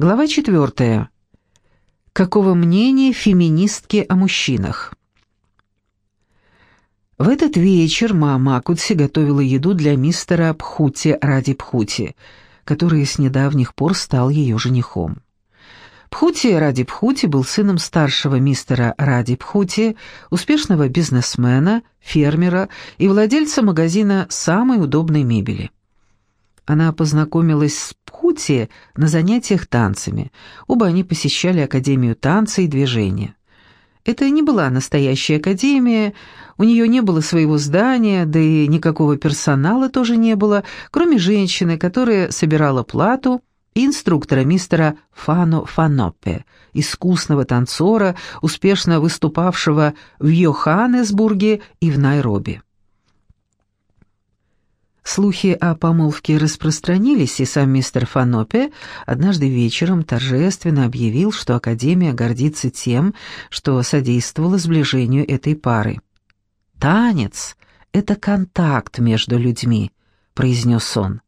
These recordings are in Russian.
Глава четвертая. Какого мнения феминистки о мужчинах? В этот вечер мама Акутси готовила еду для мистера Пхути ради Пхути, который с недавних пор стал ее женихом. Пхути Ради Пхути был сыном старшего мистера Ради Пхути, успешного бизнесмена, фермера и владельца магазина самой удобной мебели. Она познакомилась с Пхути на занятиях танцами. Оба они посещали Академию танца и движения. Это не была настоящая академия, у нее не было своего здания, да и никакого персонала тоже не было, кроме женщины, которая собирала плату и инструктора мистера Фано Фаноппе, искусного танцора, успешно выступавшего в Йоханнесбурге и в Найроби. Слухи о помолвке распространились, и сам мистер Фанопе однажды вечером торжественно объявил, что Академия гордится тем, что содействовала сближению этой пары. «Танец — это контакт между людьми», — произнес он.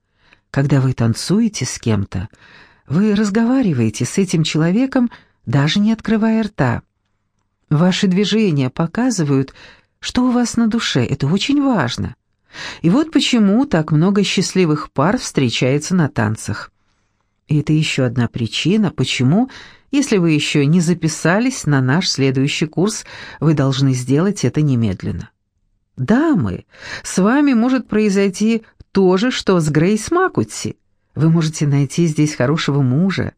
Когда вы танцуете с кем-то, вы разговариваете с этим человеком, даже не открывая рта. Ваши движения показывают, что у вас на душе, это очень важно. И вот почему так много счастливых пар встречается на танцах. И это еще одна причина, почему, если вы еще не записались на наш следующий курс, вы должны сделать это немедленно. Дамы, с вами может произойти то же, что с Грейс Макутси. Вы можете найти здесь хорошего мужа.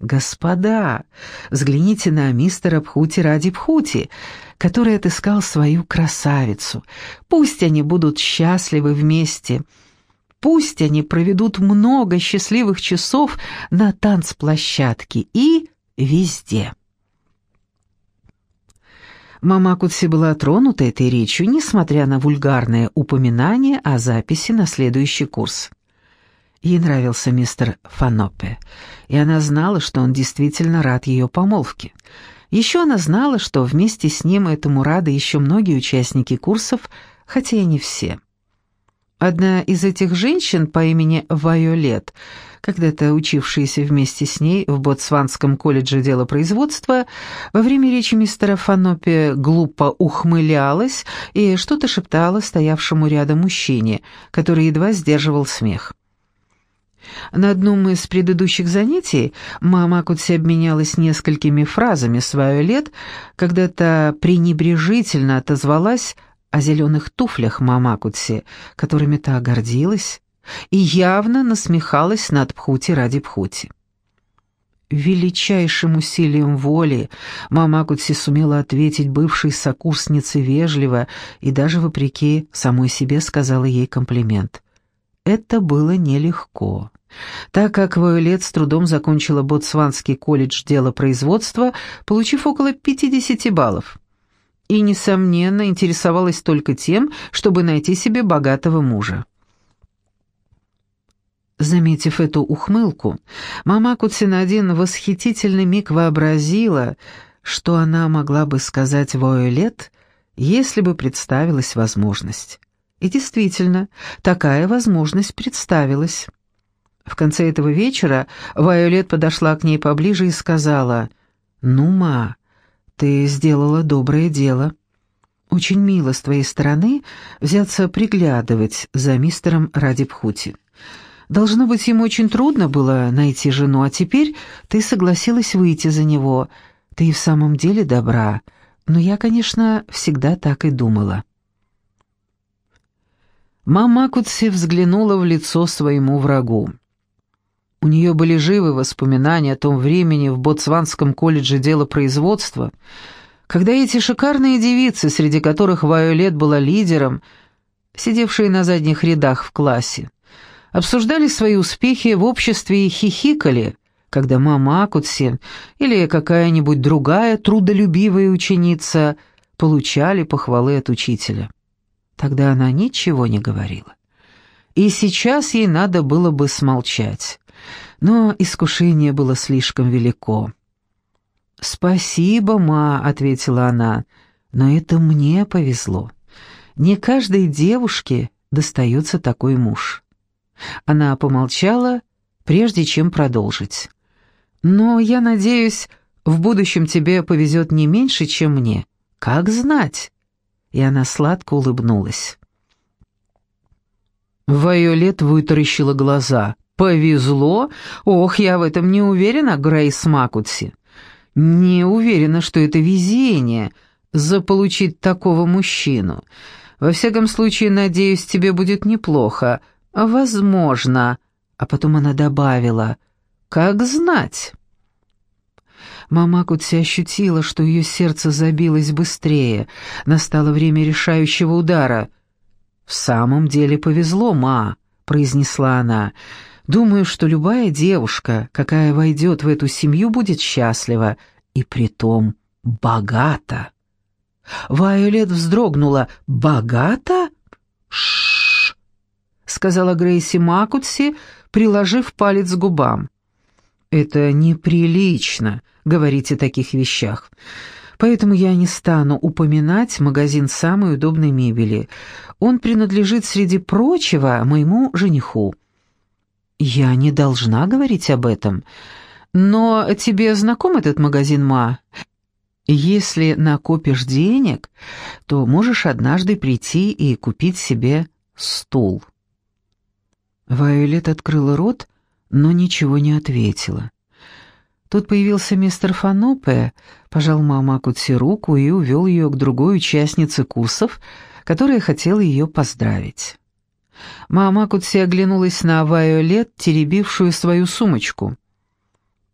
Господа, взгляните на мистера Пхути ради Пхути, который отыскал свою красавицу. Пусть они будут счастливы вместе. Пусть они проведут много счастливых часов на танцплощадке и везде. Мама Кутси была тронута этой речью, несмотря на вульгарное упоминание о записи на следующий курс. Ей нравился мистер Фанопе, и она знала, что он действительно рад ее помолвке. Еще она знала, что вместе с ним этому рады еще многие участники курсов, хотя и не все. Одна из этих женщин по имени Вайолет – когда-то учившаяся вместе с ней в Ботсванском колледже делопроизводства, во время речи мистера Фанопи глупо ухмылялась и что-то шептала стоявшему рядом мужчине, который едва сдерживал смех. На одном из предыдущих занятий мама Кутси обменялась несколькими фразами с Вайолет, когда-то пренебрежительно отозвалась о зеленых туфлях мама Кутси, которыми та гордилась, и явно насмехалась над Пхути ради Пхути. Величайшим усилием воли мама Кутси сумела ответить бывшей сокурснице вежливо и даже вопреки самой себе сказала ей комплимент. Это было нелегко. Так как Вайолет с трудом закончила Ботсванский колледж делопроизводства, получив около 50 баллов, и, несомненно, интересовалась только тем, чтобы найти себе богатого мужа. Заметив эту ухмылку, мама Куцина один восхитительный миг вообразила, что она могла бы сказать Войолет, если бы представилась возможность. И действительно, такая возможность представилась. В конце этого вечера Вайолет подошла к ней поближе и сказала, «Ну, ма, ты сделала доброе дело. Очень мило с твоей стороны взяться приглядывать за мистером ради Пхути». Должно быть, ему очень трудно было найти жену, а теперь ты согласилась выйти за него. Ты и в самом деле добра. Но я, конечно, всегда так и думала». Мама Кутси взглянула в лицо своему врагу. У нее были живы воспоминания о том времени в Ботсванском колледже делопроизводства, когда эти шикарные девицы, среди которых Вайолет была лидером, сидевшие на задних рядах в классе, обсуждали свои успехи в обществе и хихикали, когда мама Акутси или какая-нибудь другая трудолюбивая ученица получали похвалы от учителя. Тогда она ничего не говорила. И сейчас ей надо было бы смолчать, но искушение было слишком велико. «Спасибо, ма», — ответила она, — «но это мне повезло. Не каждой девушке достается такой муж». Она помолчала, прежде чем продолжить. Но я надеюсь, в будущем тебе повезет не меньше, чем мне. Как знать?» И она сладко улыбнулась. Вайолет вытаращила глаза. «Повезло? Ох, я в этом не уверена, Грейс Макутси. Не уверена, что это везение — заполучить такого мужчину. Во всяком случае, надеюсь, тебе будет неплохо. Возможно». А потом она добавила, «Как знать?» Мама Кутси ощутила, что ее сердце забилось быстрее. Настало время решающего удара. «В самом деле повезло, ма», — произнесла она. «Думаю, что любая девушка, какая войдет в эту семью, будет счастлива, и притом богата». Вайолет вздрогнула. «Богата?» «Ш-ш-ш», сказала Грейси Макутси, приложив палец к губам. «Это неприлично говорить о таких вещах. Поэтому я не стану упоминать магазин самой удобной мебели. Он принадлежит, среди прочего, моему жениху». «Я не должна говорить об этом. Но тебе знаком этот магазин, Ма? Если накопишь денег, то можешь однажды прийти и купить себе стул». Вайолет открыла рот, но ничего не ответила. Тут появился мистер Фанопе, пожал мама Кутси руку и увел ее к другой участнице курсов, которая хотела ее поздравить. Мама Кутси оглянулась на Вайолет, теребившую свою сумочку.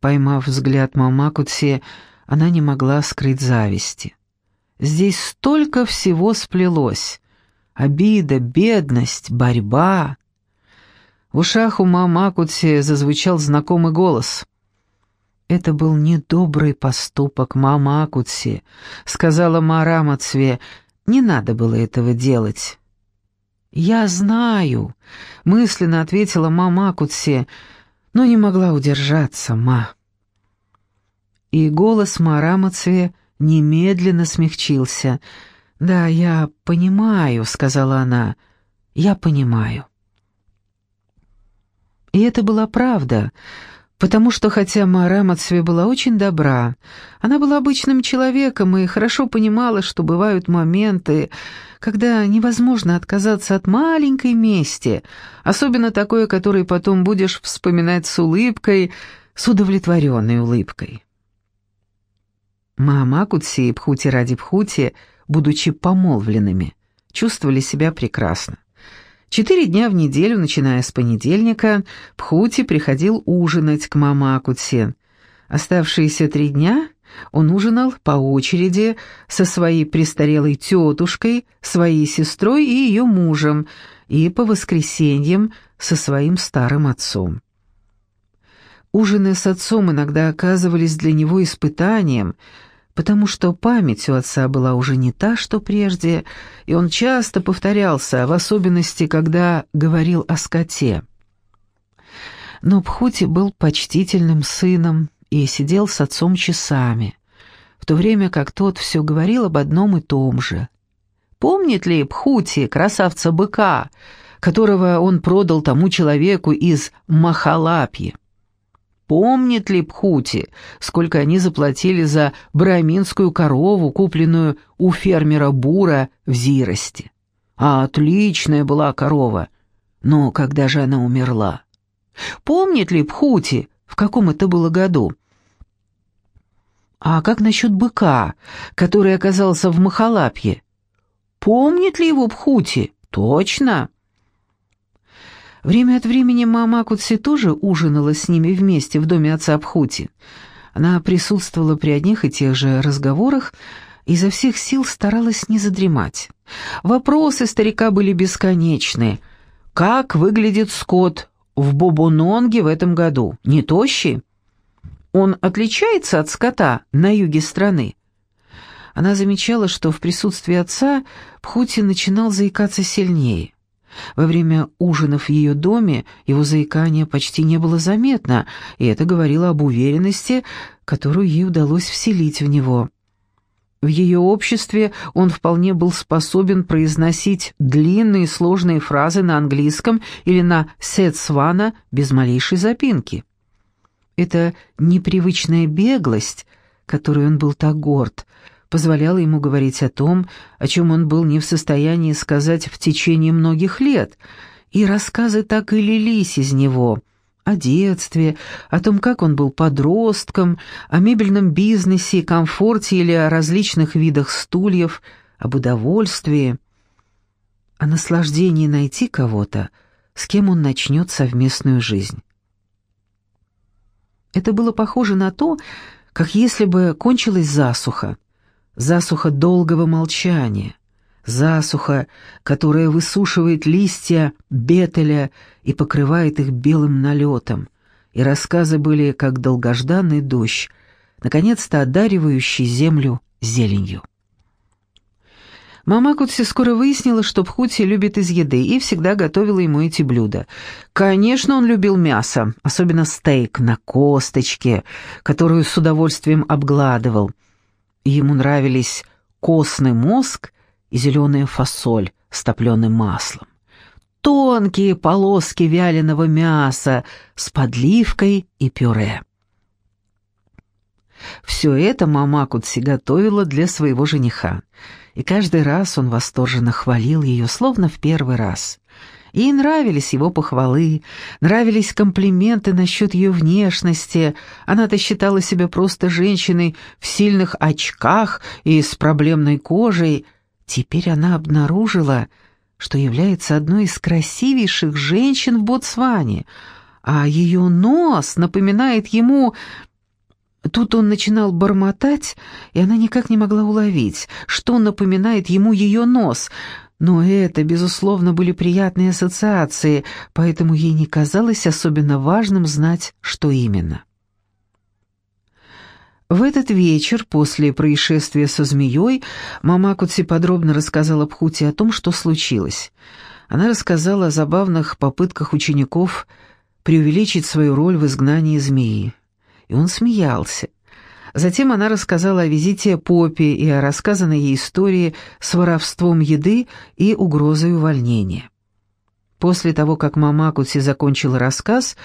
Поймав взгляд мама Кутси, она не могла скрыть зависти. Здесь столько всего сплелось. Обида, бедность, борьба. В ушах у мама Кутси зазвучал знакомый голос. «Это был недобрый поступок, мама Акутси», — сказала Мара Мацве. «Не надо было этого делать». «Я знаю», — мысленно ответила мама Акутси, но не могла удержаться, ма. И голос Мара Мацве немедленно смягчился. «Да, я понимаю», — сказала она, — «я понимаю». И это была правда — потому что хотя Мара Мацве была очень добра, она была обычным человеком и хорошо понимала, что бывают моменты, когда невозможно отказаться от маленькой мести, особенно такой, которой потом будешь вспоминать с улыбкой, с удовлетворенной улыбкой. Мама Кутси и Пхути ради Пхути, будучи помолвленными, чувствовали себя прекрасно. Четыре дня в неделю, начиная с понедельника, Пхути приходил ужинать к мама Акутсе. Оставшиеся три дня он ужинал по очереди со своей престарелой тетушкой, своей сестрой и ее мужем, и по воскресеньям со своим старым отцом. Ужины с отцом иногда оказывались для него испытанием — потому что память у отца была уже не та, что прежде, и он часто повторялся, в особенности, когда говорил о скоте. Но Пхути был почтительным сыном и сидел с отцом часами, в то время как тот все говорил об одном и том же. Помнит ли Пхути, красавца-быка, которого он продал тому человеку из Махалапьи? Помнит ли Пхути, сколько они заплатили за браминскую корову, купленную у фермера Бура в Зирости? А отличная была корова. Но когда же она умерла? Помнит ли Пхути, в каком это было году? А как насчет быка, который оказался в Махалапье? Помнит ли его Пхути? Точно. Время от времени мама Кутси тоже ужинала с ними вместе в доме отца Пхути. Она присутствовала при одних и тех же разговорах и изо всех сил старалась не задремать. Вопросы старика были бесконечны. «Как выглядит скот в Бобононге в этом году? Не тощий? Он отличается от скота на юге страны?» Она замечала, что в присутствии отца Пхути начинал заикаться сильнее. Во время ужинов в ее доме его заикание почти не было заметно, и это говорило об уверенности, которую ей удалось вселить в него. В ее обществе он вполне был способен произносить длинные сложные фразы на английском или на сетсвана без малейшей запинки. Эта непривычная беглость, которой он был так горд, позволяла ему говорить о том, о чем он был не в состоянии сказать в течение многих лет, и рассказы так и лились из него — о детстве, о том, как он был подростком, о мебельном бизнесе, комфорте или о различных видах стульев, об удовольствии, о наслаждении найти кого-то, с кем он начнет совместную жизнь. Это было похоже на то, как если бы кончилась засуха, засуха долгого молчания, засуха, которая высушивает листья бетеля и покрывает их белым налетом, и рассказы были как долгожданный дождь, наконец-то одаривающий землю зеленью. Мама Кутси скоро выяснила, что Пхути любит из еды и всегда готовила ему эти блюда. Конечно, он любил мясо, особенно стейк на косточке, которую с удовольствием обгладывал. Ему нравились костный мозг и зеленая фасоль с топленым маслом. Тонкие полоски вяленого мяса с подливкой и пюре. Все это мама Кутси готовила для своего жениха — и каждый раз он восторженно хвалил ее, словно в первый раз. Ей нравились его похвалы, нравились комплименты насчет ее внешности. Она-то считала себя просто женщиной в сильных очках и с проблемной кожей. Теперь она обнаружила, что является одной из красивейших женщин в Ботсване, а ее нос напоминает ему Тут он начинал бормотать, и она никак не могла уловить, что напоминает ему ее нос. Но это, безусловно, были приятные ассоциации, поэтому ей не казалось особенно важным знать, что именно. В этот вечер, после происшествия со змеей, мама Кутси подробно рассказала Пхути о том, что случилось. Она рассказала о забавных попытках учеников преувеличить свою роль в изгнании змеи и он смеялся. Затем она рассказала о визите Поппи и о рассказанной ей истории с воровством еды и угрозой увольнения. После того, как мама Кути закончила рассказ,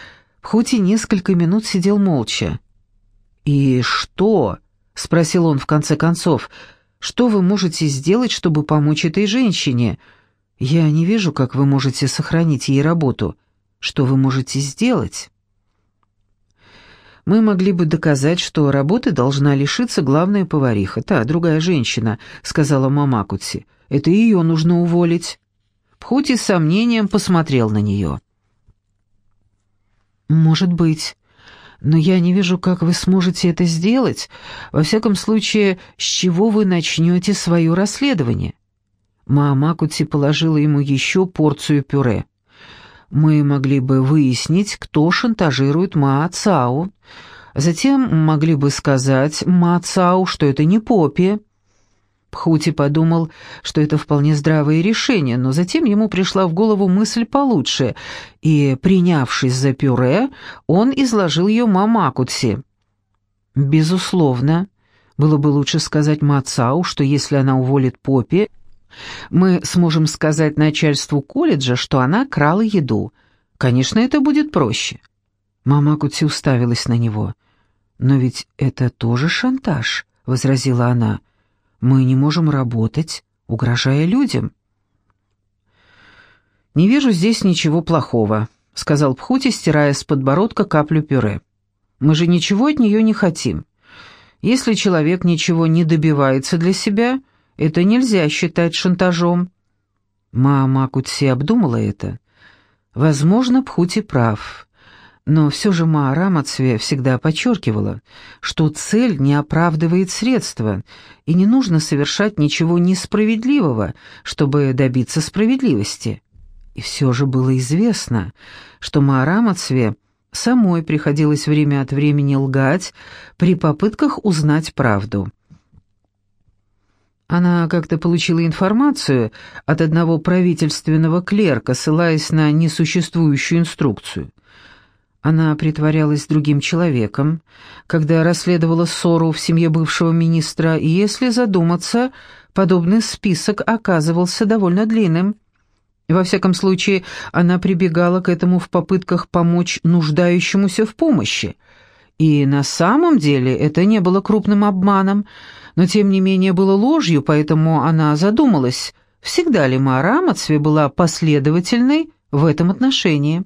Пхути несколько минут сидел молча. «И что?» — спросил он в конце концов. «Что вы можете сделать, чтобы помочь этой женщине? Я не вижу, как вы можете сохранить ей работу. Что вы можете сделать?» Мы могли бы доказать, что работы должна лишиться главная повариха, та, другая женщина», — сказала мама Кутси. «Это ее нужно уволить». Пхути с сомнением посмотрел на нее. «Может быть. Но я не вижу, как вы сможете это сделать. Во всяком случае, с чего вы начнете свое расследование?» Мама Кути положила ему еще порцию пюре мы могли бы выяснить, кто шантажирует Ма Цао. Затем могли бы сказать Ма Цао, что это не Поппи. Пхути подумал, что это вполне здравое решение, но затем ему пришла в голову мысль получше, и, принявшись за пюре, он изложил ее Мамакутси. Безусловно, было бы лучше сказать Мацау, что если она уволит Поппи, мы сможем сказать начальству колледжа, что она крала еду. Конечно, это будет проще». Мама Кути уставилась на него. «Но ведь это тоже шантаж», — возразила она. «Мы не можем работать, угрожая людям». «Не вижу здесь ничего плохого», — сказал Пхути, стирая с подбородка каплю пюре. «Мы же ничего от нее не хотим. Если человек ничего не добивается для себя, это нельзя считать шантажом». Мама Кутси обдумала это. Возможно, Пхути прав. Но все же Маара Мацве всегда подчеркивала, что цель не оправдывает средства, и не нужно совершать ничего несправедливого, чтобы добиться справедливости. И все же было известно, что Маара Мацве самой приходилось время от времени лгать при попытках узнать правду. Она как-то получила информацию от одного правительственного клерка, ссылаясь на несуществующую инструкцию. Она притворялась другим человеком, когда расследовала ссору в семье бывшего министра, и, если задуматься, подобный список оказывался довольно длинным. Во всяком случае, она прибегала к этому в попытках помочь нуждающемуся в помощи, И на самом деле это не было крупным обманом, но тем не менее было ложью, поэтому она задумалась, всегда ли Мара Амацве была последовательной в этом отношении.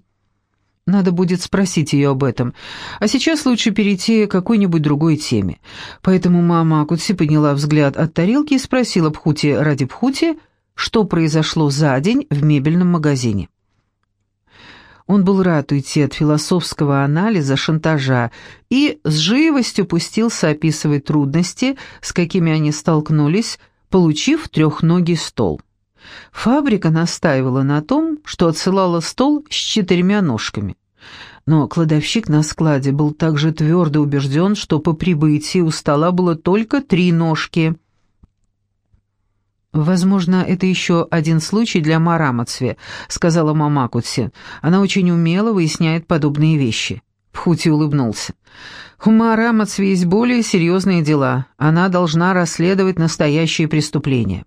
Надо будет спросить ее об этом. А сейчас лучше перейти к какой-нибудь другой теме. Поэтому мама Акутси подняла взгляд от тарелки и спросила Пхути ради Пхути, что произошло за день в мебельном магазине. Он был рад уйти от философского анализа, шантажа и с живостью пустился описывать трудности, с какими они столкнулись, получив трехногий стол. Фабрика настаивала на том, что отсылала стол с четырьмя ножками. Но кладовщик на складе был также твердо убежден, что по прибытии у стола было только три ножки. «Возможно, это еще один случай для Марамацве», — сказала мама Кутси. «Она очень умело выясняет подобные вещи». Пхути улыбнулся. «У Марамацве есть более серьезные дела. Она должна расследовать настоящие преступления».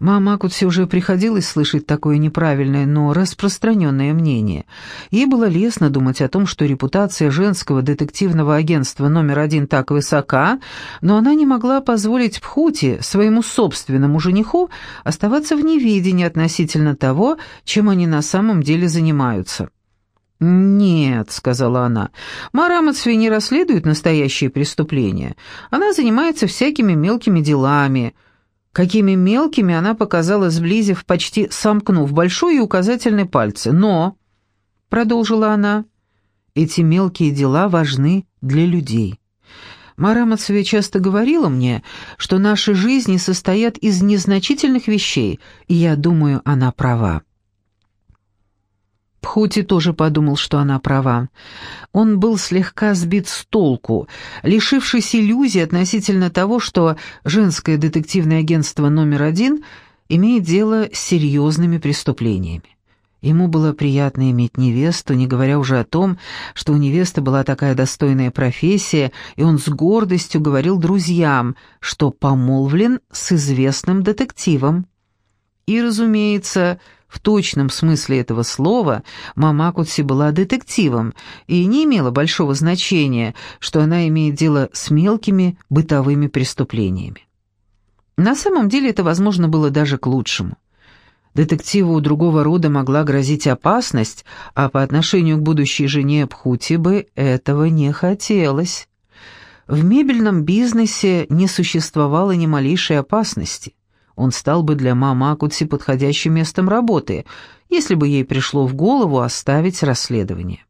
Мама Акутсе уже приходилось слышать такое неправильное, но распространенное мнение. Ей было лестно думать о том, что репутация женского детективного агентства номер один так высока, но она не могла позволить Пхути, своему собственному жениху, оставаться в неведении относительно того, чем они на самом деле занимаются. «Нет», — сказала она, — «Мара Мацви не расследует настоящие преступления. Она занимается всякими мелкими делами» какими мелкими она показала, сблизив, почти сомкнув большой и указательный пальцы. «Но», — продолжила она, — «эти мелкие дела важны для людей». Мара Мацеве часто говорила мне, что наши жизни состоят из незначительных вещей, и я думаю, она права. Пхути тоже подумал, что она права. Он был слегка сбит с толку, лишившись иллюзии относительно того, что женское детективное агентство номер один имеет дело с серьезными преступлениями. Ему было приятно иметь невесту, не говоря уже о том, что у невесты была такая достойная профессия, и он с гордостью говорил друзьям, что помолвлен с известным детективом. И, разумеется, в точном смысле этого слова мама Кутси была детективом, и не имело большого значения, что она имеет дело с мелкими бытовыми преступлениями. На самом деле это, возможно, было даже к лучшему. Детективу другого рода могла грозить опасность, а по отношению к будущей жене Пхути бы этого не хотелось. В мебельном бизнесе не существовало ни малейшей опасности он стал бы для мамы Акутси подходящим местом работы, если бы ей пришло в голову оставить расследование.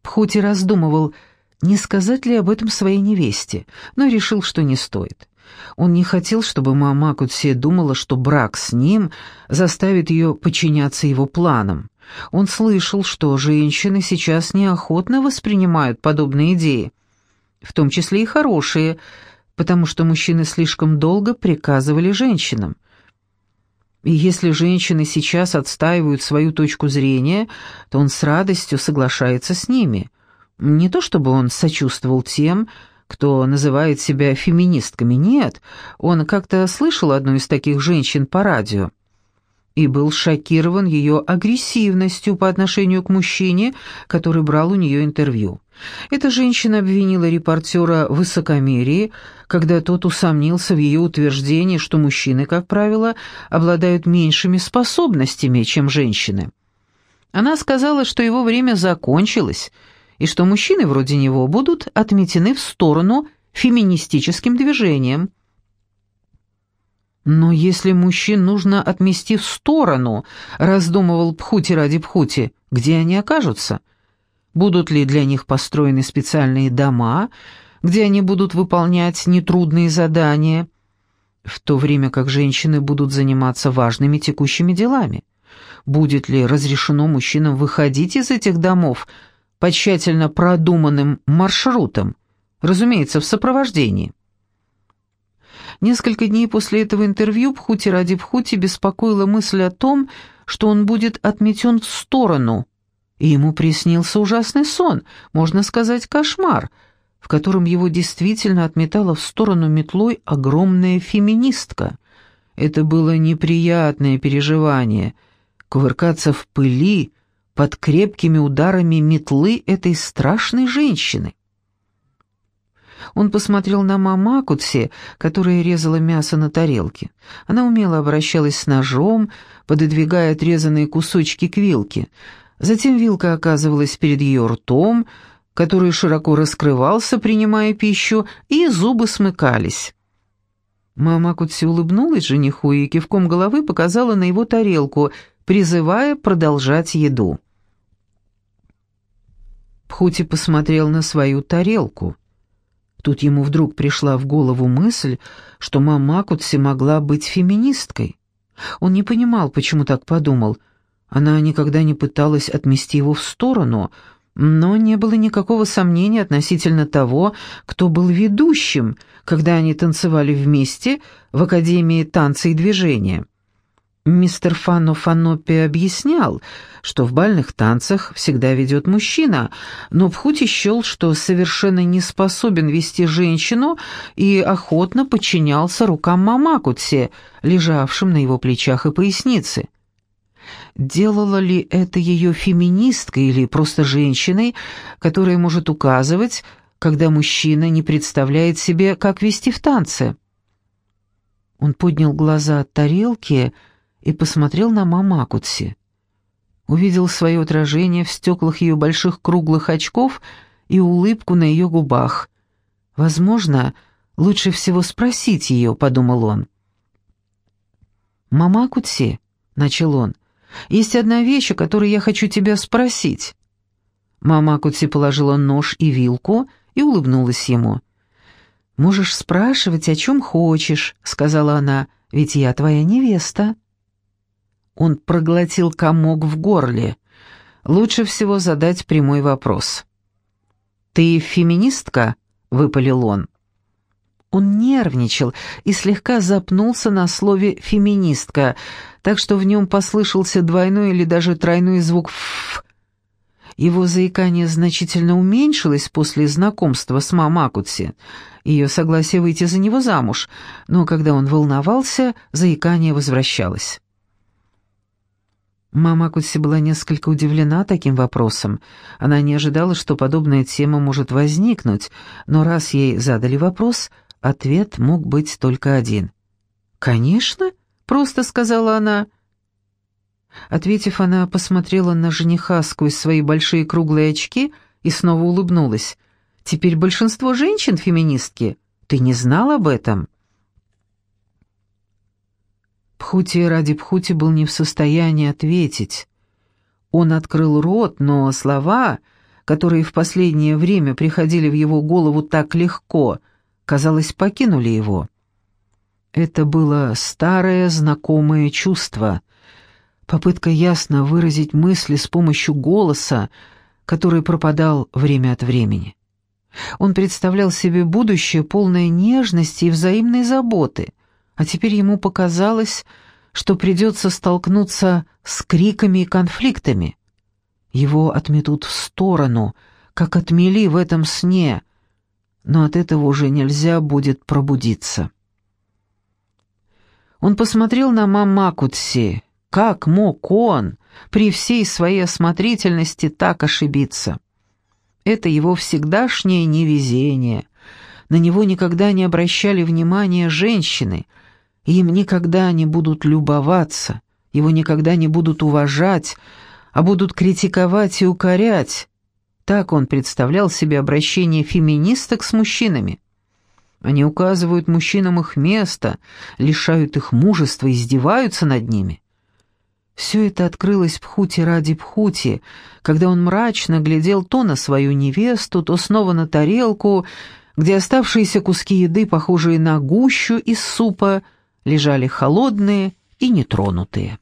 Пхути раздумывал, не сказать ли об этом своей невесте, но решил, что не стоит. Он не хотел, чтобы мама Акутси думала, что брак с ним заставит ее подчиняться его планам. Он слышал, что женщины сейчас неохотно воспринимают подобные идеи, в том числе и хорошие, потому что мужчины слишком долго приказывали женщинам. И если женщины сейчас отстаивают свою точку зрения, то он с радостью соглашается с ними. Не то чтобы он сочувствовал тем, кто называет себя феминистками, нет, он как-то слышал одну из таких женщин по радио и был шокирован ее агрессивностью по отношению к мужчине, который брал у нее интервью. Эта женщина обвинила репортера в высокомерии, когда тот усомнился в ее утверждении, что мужчины, как правило, обладают меньшими способностями, чем женщины. Она сказала, что его время закончилось, и что мужчины вроде него будут отметены в сторону феминистическим движением. «Но если мужчин нужно отмести в сторону», — раздумывал Пхути ради Пхути, — «где они окажутся? Будут ли для них построены специальные дома, где они будут выполнять нетрудные задания, в то время как женщины будут заниматься важными текущими делами? Будет ли разрешено мужчинам выходить из этих домов по тщательно продуманным маршрутам, разумеется, в сопровождении?» Несколько дней после этого интервью Пхути ради Пхути беспокоила мысль о том, что он будет отметен в сторону, и ему приснился ужасный сон, можно сказать, кошмар, в котором его действительно отметала в сторону метлой огромная феминистка. Это было неприятное переживание — кувыркаться в пыли, под крепкими ударами метлы этой страшной женщины. Он посмотрел на мама которая резала мясо на тарелке. Она умело обращалась с ножом, пододвигая отрезанные кусочки к вилке. Затем вилка оказывалась перед ее ртом, который широко раскрывался, принимая пищу, и зубы смыкались. Мама Кутси улыбнулась жениху и кивком головы показала на его тарелку, призывая продолжать еду. Пхути посмотрел на свою тарелку. Тут ему вдруг пришла в голову мысль, что мама Кутси могла быть феминисткой. Он не понимал, почему так подумал. Она никогда не пыталась отмести его в сторону, но не было никакого сомнения относительно того, кто был ведущим, когда они танцевали вместе в Академии танца и движения. Мистер Фано Фанопи объяснял, что в бальных танцах всегда ведет мужчина, но Пхути счел, что совершенно не способен вести женщину и охотно подчинялся рукам Мамакутсе, лежавшим на его плечах и пояснице. Делала ли это ее феминисткой или просто женщиной, которая может указывать, когда мужчина не представляет себе, как вести в танце? Он поднял глаза от тарелки и посмотрел на Мамакутси. Увидел свое отражение в стеклах ее больших круглых очков и улыбку на ее губах. «Возможно, лучше всего спросить ее», — подумал он. «Мамакутси», — начал он, — «есть одна вещь, о которой я хочу тебя спросить». Мамакутси положила нож и вилку и улыбнулась ему. «Можешь спрашивать, о чем хочешь», — сказала она, — «ведь я твоя невеста». Он проглотил комок в горле. Лучше всего задать прямой вопрос. «Ты феминистка?» — выпалил он. Он нервничал и слегка запнулся на слове «феминистка», так что в нем послышался двойной или даже тройной звук «ф». Его заикание значительно уменьшилось после знакомства с Мамакутси, ее согласие выйти за него замуж, но когда он волновался, заикание возвращалось. Мама Кутси была несколько удивлена таким вопросом. Она не ожидала, что подобная тема может возникнуть, но раз ей задали вопрос, ответ мог быть только один. «Конечно», — просто сказала она. Ответив, она посмотрела на жениха сквозь свои большие круглые очки и снова улыбнулась. «Теперь большинство женщин феминистки. Ты не знал об этом?» Пхути ради Пхути был не в состоянии ответить. Он открыл рот, но слова, которые в последнее время приходили в его голову так легко, казалось, покинули его. Это было старое знакомое чувство, попытка ясно выразить мысли с помощью голоса, который пропадал время от времени. Он представлял себе будущее, полное нежности и взаимной заботы — а теперь ему показалось, что придется столкнуться с криками и конфликтами. Его отметут в сторону, как отмели в этом сне, но от этого уже нельзя будет пробудиться. Он посмотрел на Мамакутси. Как мог он при всей своей осмотрительности так ошибиться? Это его всегдашнее невезение. На него никогда не обращали внимания женщины — им никогда не будут любоваться, его никогда не будут уважать, а будут критиковать и укорять. Так он представлял себе обращение феминисток с мужчинами. Они указывают мужчинам их место, лишают их мужества, издеваются над ними. Все это открылось Пхути ради Пхути, когда он мрачно глядел то на свою невесту, то снова на тарелку, где оставшиеся куски еды, похожие на гущу из супа, лежали холодные и нетронутые.